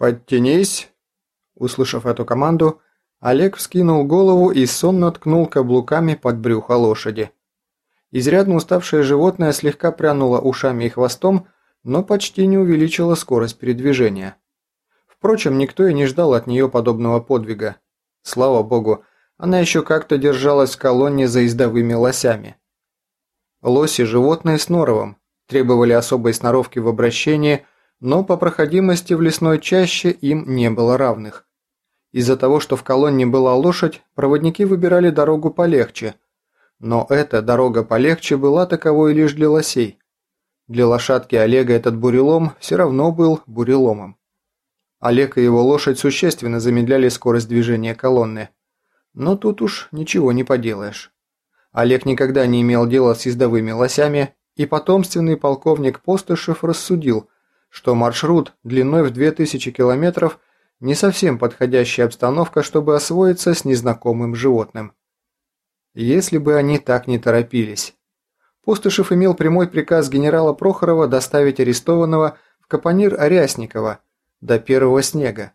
«Подтянись!» Услышав эту команду, Олег вскинул голову и сонно ткнул каблуками под брюхо лошади. Изрядно уставшее животное слегка прянуло ушами и хвостом, но почти не увеличило скорость передвижения. Впрочем, никто и не ждал от нее подобного подвига. Слава богу, она еще как-то держалась в колонне за ездовыми лосями. Лоси – животные с норовом, требовали особой сноровки в обращении, но по проходимости в лесной чаще им не было равных. Из-за того, что в колонне была лошадь, проводники выбирали дорогу полегче. Но эта дорога полегче была таковой лишь для лосей. Для лошадки Олега этот бурелом все равно был буреломом. Олег и его лошадь существенно замедляли скорость движения колонны. Но тут уж ничего не поделаешь. Олег никогда не имел дела с ездовыми лосями, и потомственный полковник Постышев рассудил, что маршрут длиной в 2000 километров – не совсем подходящая обстановка, чтобы освоиться с незнакомым животным. Если бы они так не торопились. Постышев имел прямой приказ генерала Прохорова доставить арестованного в Капонир Арясникова до первого снега.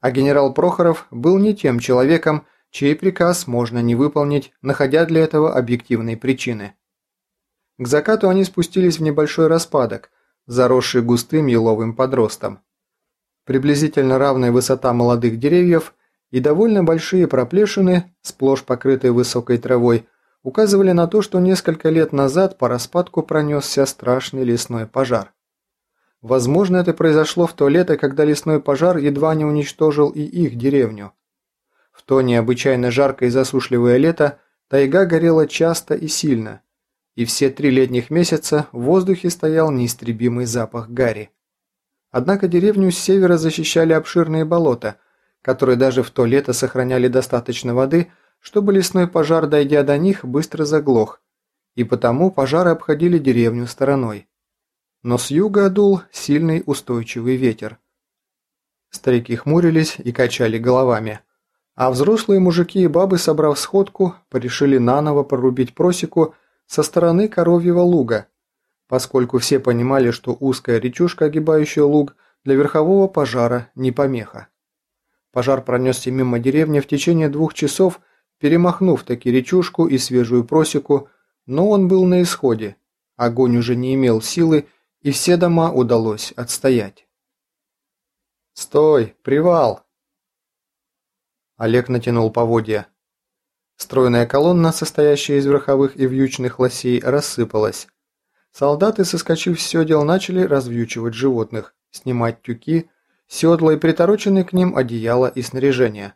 А генерал Прохоров был не тем человеком, чей приказ можно не выполнить, находя для этого объективные причины. К закату они спустились в небольшой распадок, заросший густым еловым подростом приблизительно равная высота молодых деревьев и довольно большие проплешины, сплошь покрытые высокой травой, указывали на то, что несколько лет назад по распадку пронесся страшный лесной пожар. Возможно, это произошло в то лето, когда лесной пожар едва не уничтожил и их деревню. В то необычайно жаркое и засушливое лето тайга горела часто и сильно, и все три летних месяца в воздухе стоял неистребимый запах гари. Однако деревню с севера защищали обширные болота, которые даже в то лето сохраняли достаточно воды, чтобы лесной пожар, дойдя до них, быстро заглох, и потому пожары обходили деревню стороной. Но с юга дул сильный устойчивый ветер. Старики хмурились и качали головами, а взрослые мужики и бабы, собрав сходку, порешили наново прорубить просеку со стороны коровьего луга – поскольку все понимали, что узкая речушка, огибающая луг, для верхового пожара не помеха. Пожар пронесся мимо деревни в течение двух часов, перемахнув таки речушку и свежую просеку, но он был на исходе. Огонь уже не имел силы, и все дома удалось отстоять. «Стой! Привал!» Олег натянул поводья. Стройная колонна, состоящая из верховых и вьючных лосей, рассыпалась. Солдаты, соскочив с седел, начали развьючивать животных, снимать тюки, седла и притороченные к ним одеяла и снаряжение.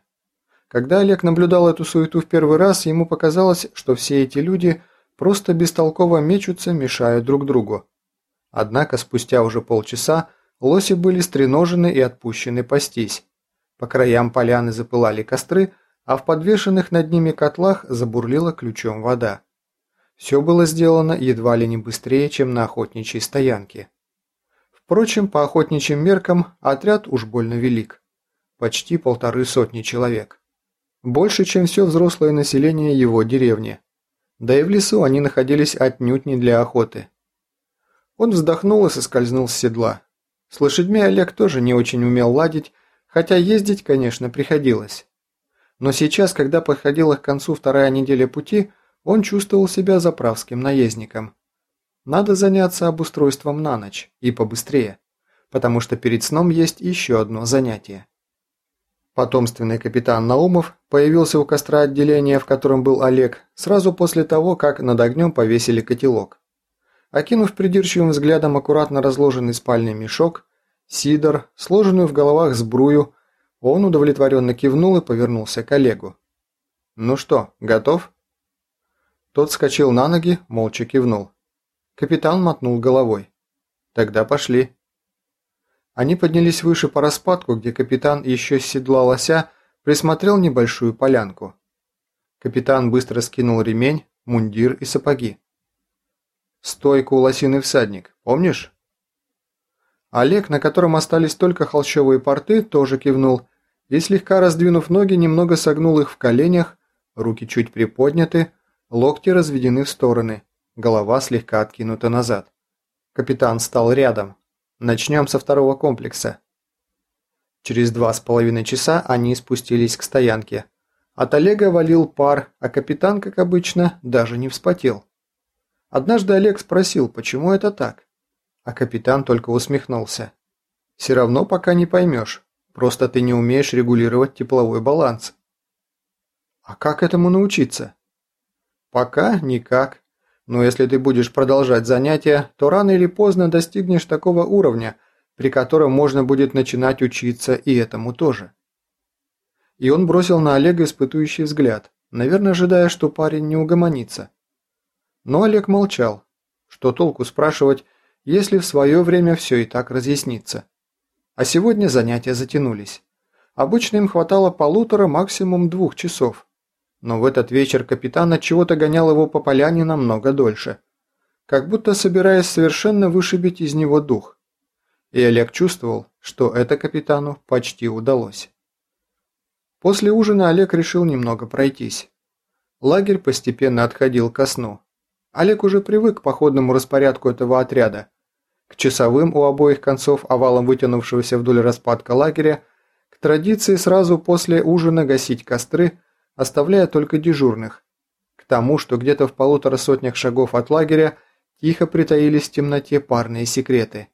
Когда Олег наблюдал эту суету в первый раз, ему показалось, что все эти люди просто бестолково мечутся, мешая друг другу. Однако спустя уже полчаса лоси были стреножены и отпущены пастись. По краям поляны запылали костры, а в подвешенных над ними котлах забурлила ключом вода. Все было сделано едва ли не быстрее, чем на охотничьей стоянке. Впрочем, по охотничьим меркам отряд уж больно велик. Почти полторы сотни человек. Больше, чем все взрослое население его деревни. Да и в лесу они находились отнюдь не для охоты. Он вздохнул и соскользнул с седла. С лошадьми Олег тоже не очень умел ладить, хотя ездить, конечно, приходилось. Но сейчас, когда подходила к концу вторая неделя пути, он чувствовал себя заправским наездником. Надо заняться обустройством на ночь, и побыстрее, потому что перед сном есть еще одно занятие. Потомственный капитан Наумов появился у костра отделения, в котором был Олег, сразу после того, как над огнем повесили котелок. Окинув придирчивым взглядом аккуратно разложенный спальный мешок, сидор, сложенную в головах сбрую, он удовлетворенно кивнул и повернулся к Олегу. «Ну что, готов?» Тот вскочил на ноги, молча кивнул. Капитан мотнул головой. «Тогда пошли». Они поднялись выше по распадку, где капитан еще седла лося присмотрел небольшую полянку. Капитан быстро скинул ремень, мундир и сапоги. «Стойку лосиный всадник, помнишь?» Олег, на котором остались только холщовые порты, тоже кивнул и, слегка раздвинув ноги, немного согнул их в коленях, руки чуть приподняты, Локти разведены в стороны, голова слегка откинута назад. Капитан стал рядом. Начнем со второго комплекса. Через два с половиной часа они спустились к стоянке. От Олега валил пар, а капитан, как обычно, даже не вспотел. Однажды Олег спросил, почему это так, а капитан только усмехнулся. «Все равно пока не поймешь, просто ты не умеешь регулировать тепловой баланс». «А как этому научиться?» «Пока никак. Но если ты будешь продолжать занятия, то рано или поздно достигнешь такого уровня, при котором можно будет начинать учиться и этому тоже. И он бросил на Олега испытующий взгляд, наверное, ожидая, что парень не угомонится. Но Олег молчал. Что толку спрашивать, если в свое время все и так разъяснится. А сегодня занятия затянулись. Обычно им хватало полутора, максимум двух часов. Но в этот вечер капитан от чего-то гонял его по поляне намного дольше. Как будто собираясь совершенно вышибить из него дух. И Олег чувствовал, что это капитану почти удалось. После ужина Олег решил немного пройтись. Лагерь постепенно отходил ко сну. Олег уже привык к походному распорядку этого отряда. К часовым у обоих концов овалом вытянувшегося вдоль распадка лагеря, к традиции сразу после ужина гасить костры – оставляя только дежурных. К тому, что где-то в полутора сотнях шагов от лагеря тихо притаились в темноте парные секреты.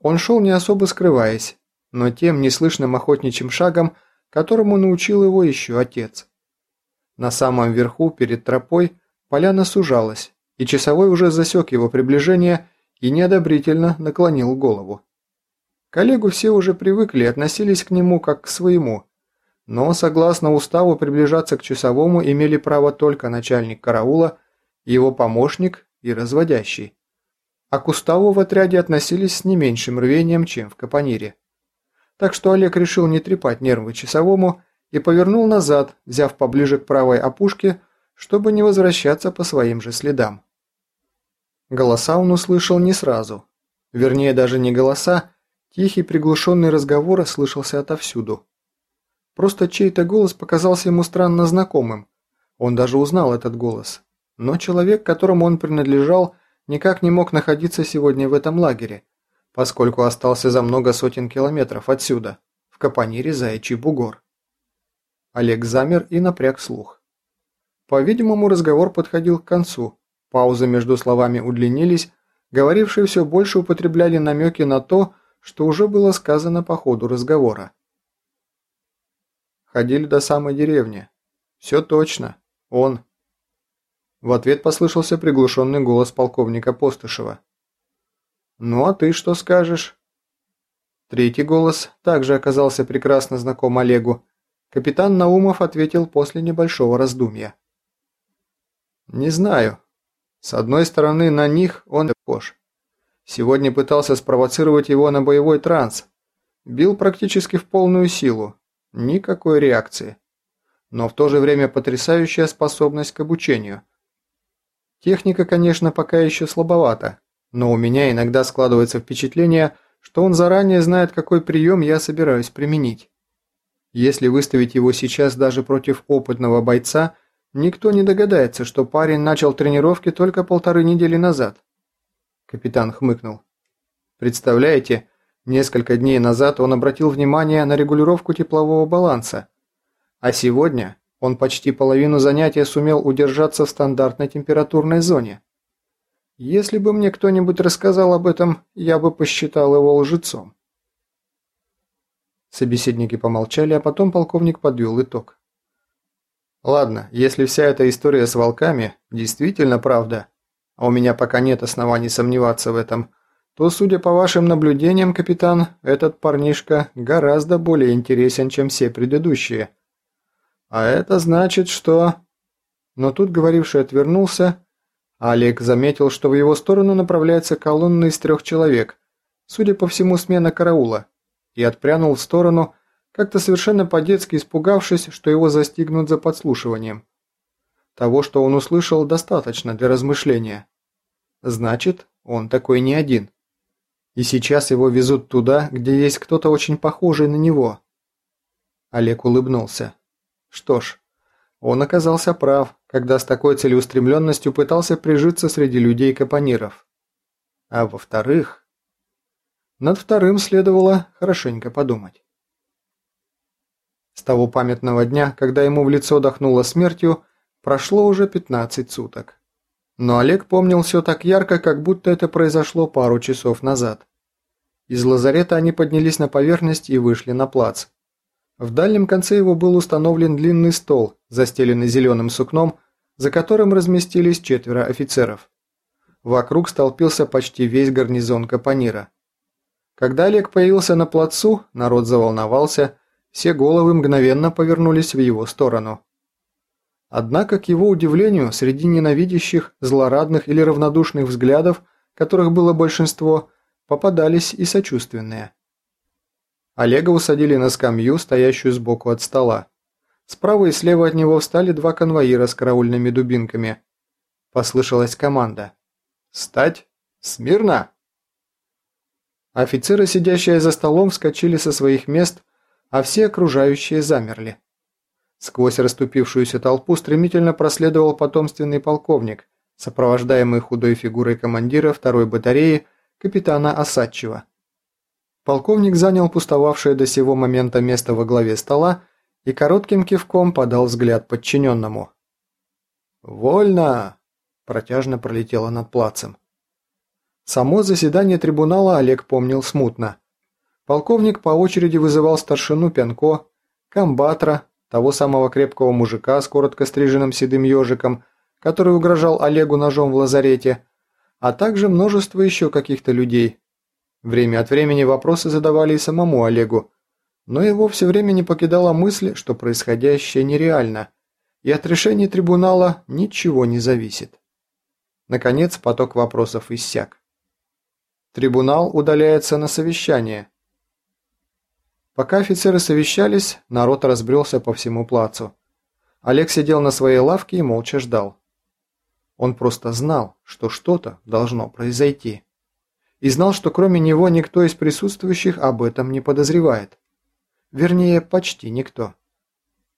Он шел не особо скрываясь, но тем неслышным охотничьим шагом, которому научил его еще отец. На самом верху, перед тропой, поляна сужалась, и часовой уже засек его приближение и неодобрительно наклонил голову. Коллегу все уже привыкли и относились к нему как к своему, но, согласно уставу, приближаться к часовому имели право только начальник караула, его помощник и разводящий. А к уставу в отряде относились с не меньшим рвением, чем в Капонире. Так что Олег решил не трепать нервы часовому и повернул назад, взяв поближе к правой опушке, чтобы не возвращаться по своим же следам. Голоса он услышал не сразу. Вернее, даже не голоса, тихий приглушенный разговор слышался отовсюду. Просто чей-то голос показался ему странно знакомым. Он даже узнал этот голос. Но человек, которому он принадлежал, никак не мог находиться сегодня в этом лагере, поскольку остался за много сотен километров отсюда, в Капонире Заячий бугор. Олег замер и напряг слух. По-видимому, разговор подходил к концу. Паузы между словами удлинились, говорившие все больше употребляли намеки на то, что уже было сказано по ходу разговора. Ходили до самой деревни. Все точно. Он. В ответ послышался приглушенный голос полковника Постышева. «Ну а ты что скажешь?» Третий голос также оказался прекрасно знаком Олегу. Капитан Наумов ответил после небольшого раздумья. «Не знаю. С одной стороны, на них он похож. Сегодня пытался спровоцировать его на боевой транс. Бил практически в полную силу, Никакой реакции. Но в то же время потрясающая способность к обучению. Техника, конечно, пока еще слабовата, но у меня иногда складывается впечатление, что он заранее знает, какой прием я собираюсь применить. Если выставить его сейчас даже против опытного бойца, никто не догадается, что парень начал тренировки только полторы недели назад. Капитан хмыкнул. Представляете, Несколько дней назад он обратил внимание на регулировку теплового баланса, а сегодня он почти половину занятия сумел удержаться в стандартной температурной зоне. Если бы мне кто-нибудь рассказал об этом, я бы посчитал его лжецом. Собеседники помолчали, а потом полковник подвел итог. Ладно, если вся эта история с волками действительно правда, а у меня пока нет оснований сомневаться в этом, то, судя по вашим наблюдениям, капитан, этот парнишка гораздо более интересен, чем все предыдущие. А это значит, что...» Но тут говоривший отвернулся, а Олег заметил, что в его сторону направляется колонна из трех человек, судя по всему, смена караула, и отпрянул в сторону, как-то совершенно по-детски испугавшись, что его застигнут за подслушиванием. Того, что он услышал, достаточно для размышления. Значит, он такой не один. И сейчас его везут туда, где есть кто-то очень похожий на него. Олег улыбнулся. Что ж, он оказался прав, когда с такой целеустремленностью пытался прижиться среди людей-капониров. А во-вторых... Над вторым следовало хорошенько подумать. С того памятного дня, когда ему в лицо дохнуло смертью, прошло уже 15 суток. Но Олег помнил все так ярко, как будто это произошло пару часов назад. Из лазарета они поднялись на поверхность и вышли на плац. В дальнем конце его был установлен длинный стол, застеленный зеленым сукном, за которым разместились четверо офицеров. Вокруг столпился почти весь гарнизон Капонира. Когда Олег появился на плацу, народ заволновался, все головы мгновенно повернулись в его сторону. Однако, к его удивлению, среди ненавидящих, злорадных или равнодушных взглядов, которых было большинство, попадались и сочувственные. Олега усадили на скамью, стоящую сбоку от стола. Справа и слева от него встали два конвоира с караульными дубинками. Послышалась команда. «Стать! Смирно!» Офицеры, сидящие за столом, вскочили со своих мест, а все окружающие замерли. Сквозь расступившуюся толпу стремительно проследовал потомственный полковник, сопровождаемый худой фигурой командира второй батареи капитана Осадчева. Полковник занял пустовавшее до сего момента место во главе стола и коротким кивком подал взгляд подчиненному. «Вольно!» – протяжно пролетело над плацем. Само заседание трибунала Олег помнил смутно. Полковник по очереди вызывал старшину Пянко, комбатра, того самого крепкого мужика с коротко стриженным седым ежиком, который угрожал Олегу ножом в лазарете, а также множество еще каких-то людей. Время от времени вопросы задавали и самому Олегу, но его все время не покидала мысль, что происходящее нереально, и от решения трибунала ничего не зависит. Наконец поток вопросов иссяк. Трибунал удаляется на совещание. Пока офицеры совещались, народ разбрелся по всему плацу. Олег сидел на своей лавке и молча ждал. Он просто знал, что что-то должно произойти. И знал, что кроме него никто из присутствующих об этом не подозревает. Вернее, почти никто.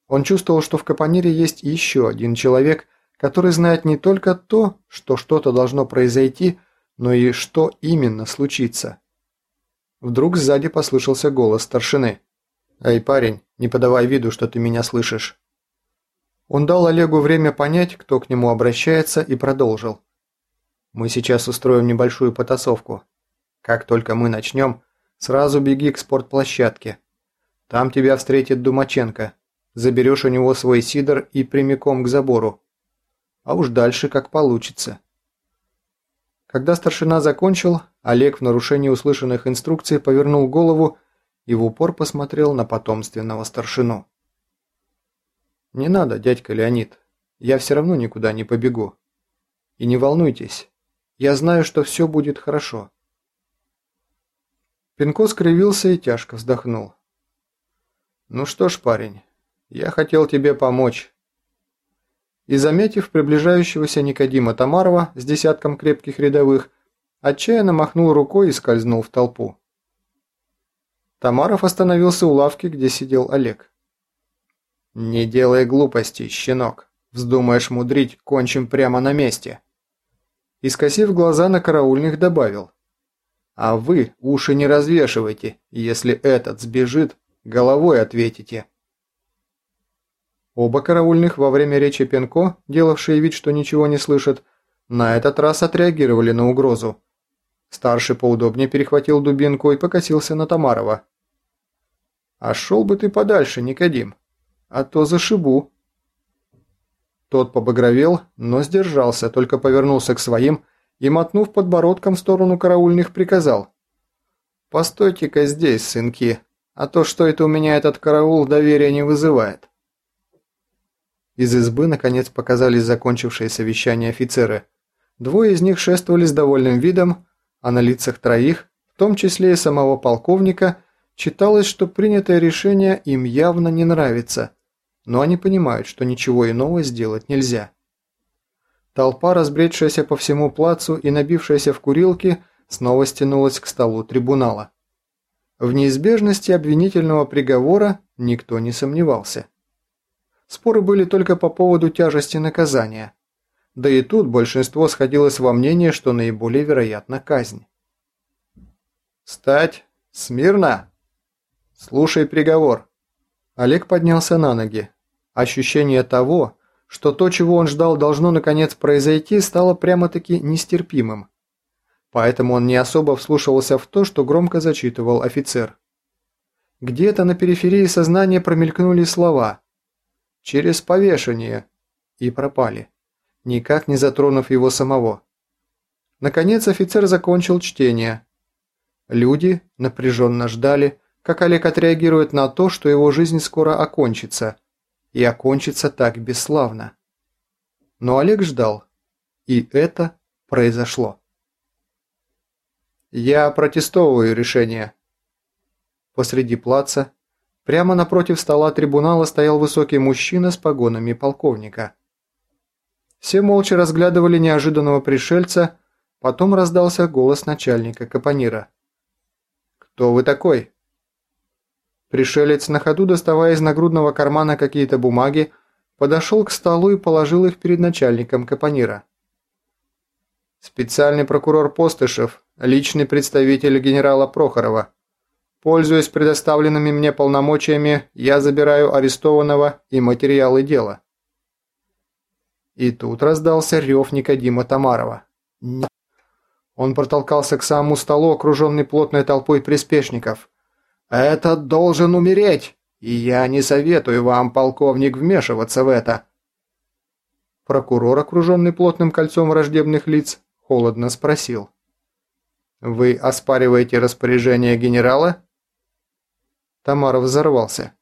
Он чувствовал, что в Капонире есть еще один человек, который знает не только то, что что-то должно произойти, но и что именно случится. Вдруг сзади послышался голос старшины. «Эй, парень, не подавай виду, что ты меня слышишь». Он дал Олегу время понять, кто к нему обращается, и продолжил. «Мы сейчас устроим небольшую потасовку. Как только мы начнем, сразу беги к спортплощадке. Там тебя встретит Думаченко. Заберешь у него свой сидор и прямиком к забору. А уж дальше как получится». Когда старшина закончил, Олег в нарушении услышанных инструкций повернул голову и в упор посмотрел на потомственного старшину. «Не надо, дядька Леонид. Я все равно никуда не побегу. И не волнуйтесь. Я знаю, что все будет хорошо». Пинко скривился и тяжко вздохнул. «Ну что ж, парень, я хотел тебе помочь». И, заметив приближающегося Никодима Тамарова с десятком крепких рядовых, отчаянно махнул рукой и скользнул в толпу. Тамаров остановился у лавки, где сидел Олег. «Не делай глупостей, щенок. Вздумаешь мудрить, кончим прямо на месте». И, скосив глаза на караульных, добавил. «А вы уши не развешивайте, если этот сбежит, головой ответите». Оба караульных во время речи Пенко, делавшие вид, что ничего не слышат, на этот раз отреагировали на угрозу. Старший поудобнее перехватил дубинку и покосился на Тамарова. «А шел бы ты подальше, Никодим!» а то зашибу». Тот побагровел, но сдержался, только повернулся к своим и, мотнув подбородком в сторону караульных, приказал. «Постойте-ка здесь, сынки, а то что это у меня этот караул доверия не вызывает». Из избы наконец показались закончившие совещание офицеры. Двое из них шествовали с довольным видом, а на лицах троих, в том числе и самого полковника, читалось, что принятое решение им явно не нравится, но они понимают, что ничего иного сделать нельзя. Толпа, разбредшаяся по всему плацу и набившаяся в курилки, снова стянулась к столу трибунала. В неизбежности обвинительного приговора никто не сомневался. Споры были только по поводу тяжести наказания. Да и тут большинство сходилось во мнении, что наиболее вероятна казнь. «Стать! Смирно! Слушай приговор!» Олег поднялся на ноги. Ощущение того, что то, чего он ждал, должно наконец произойти, стало прямо-таки нестерпимым. Поэтому он не особо вслушивался в то, что громко зачитывал офицер. Где-то на периферии сознания промелькнули слова «через повешение» и пропали, никак не затронув его самого. Наконец офицер закончил чтение. Люди напряженно ждали, как Олег отреагирует на то, что его жизнь скоро окончится, и окончится так бесславно. Но Олег ждал, и это произошло. «Я протестовываю решение». Посреди плаца, прямо напротив стола трибунала стоял высокий мужчина с погонами полковника. Все молча разглядывали неожиданного пришельца, Потом раздался голос начальника Капонира. «Кто вы такой?» Пришелец на ходу, доставая из нагрудного кармана какие-то бумаги, подошел к столу и положил их перед начальником Капонира. «Специальный прокурор Постышев, личный представитель генерала Прохорова. Пользуясь предоставленными мне полномочиями, я забираю арестованного и материалы дела». И тут раздался рев Никодима Тамарова. «Нет». Он протолкался к самому столу, окруженный плотной толпой приспешников. «Этот должен умереть, и я не советую вам, полковник, вмешиваться в это». Прокурор, окруженный плотным кольцом враждебных лиц, холодно спросил. «Вы оспариваете распоряжение генерала?» Тамаров взорвался.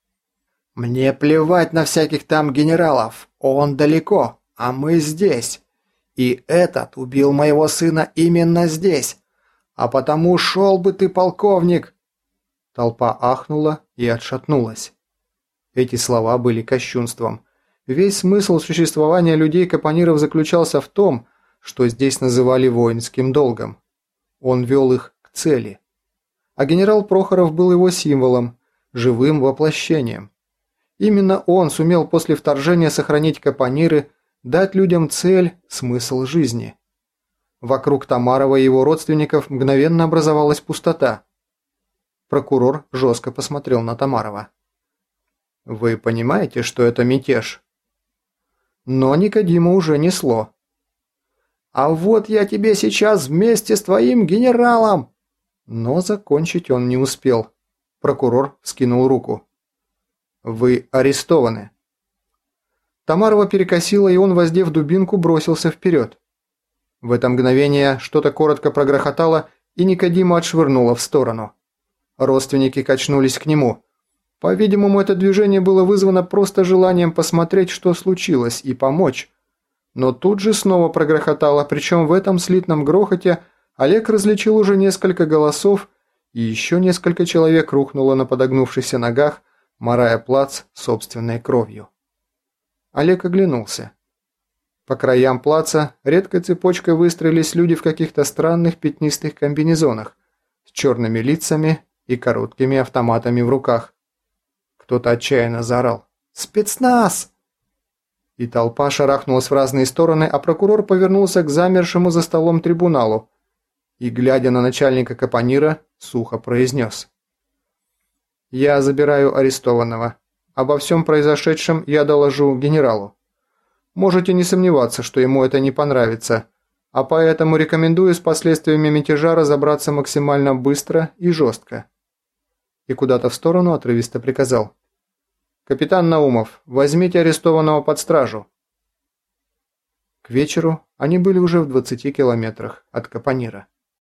«Мне плевать на всяких там генералов. Он далеко, а мы здесь. И этот убил моего сына именно здесь. А потому шел бы ты, полковник!» Толпа ахнула и отшатнулась. Эти слова были кощунством. Весь смысл существования людей-капониров заключался в том, что здесь называли воинским долгом. Он вел их к цели. А генерал Прохоров был его символом, живым воплощением. Именно он сумел после вторжения сохранить капониры дать людям цель, смысл жизни. Вокруг Тамарова и его родственников мгновенно образовалась пустота. Прокурор жестко посмотрел на Тамарова. «Вы понимаете, что это мятеж?» Но Никодима уже несло. «А вот я тебе сейчас вместе с твоим генералом!» Но закончить он не успел. Прокурор скинул руку. «Вы арестованы». Тамарова перекосила, и он, воздев дубинку, бросился вперед. В это мгновение что-то коротко прогрохотало, и Никодима отшвырнуло в сторону. Родственники качнулись к нему. По-видимому, это движение было вызвано просто желанием посмотреть, что случилось, и помочь. Но тут же снова прогрохотало, причем в этом слитном грохоте Олег различил уже несколько голосов, и еще несколько человек рухнуло на подогнувшихся ногах, морая плац собственной кровью. Олег оглянулся. По краям плаца редкой цепочкой выстроились люди в каких-то странных пятнистых комбинезонах с черными лицами и короткими автоматами в руках. Кто-то отчаянно заорал «Спецназ!» И толпа шарахнулась в разные стороны, а прокурор повернулся к замершему за столом трибуналу и, глядя на начальника Капонира, сухо произнес «Я забираю арестованного. Обо всем произошедшем я доложу генералу. Можете не сомневаться, что ему это не понравится, а поэтому рекомендую с последствиями мятежа разобраться максимально быстро и жестко». И куда-то в сторону отрывисто приказал. «Капитан Наумов, возьмите арестованного под стражу». К вечеру они были уже в 20 километрах от Капонира.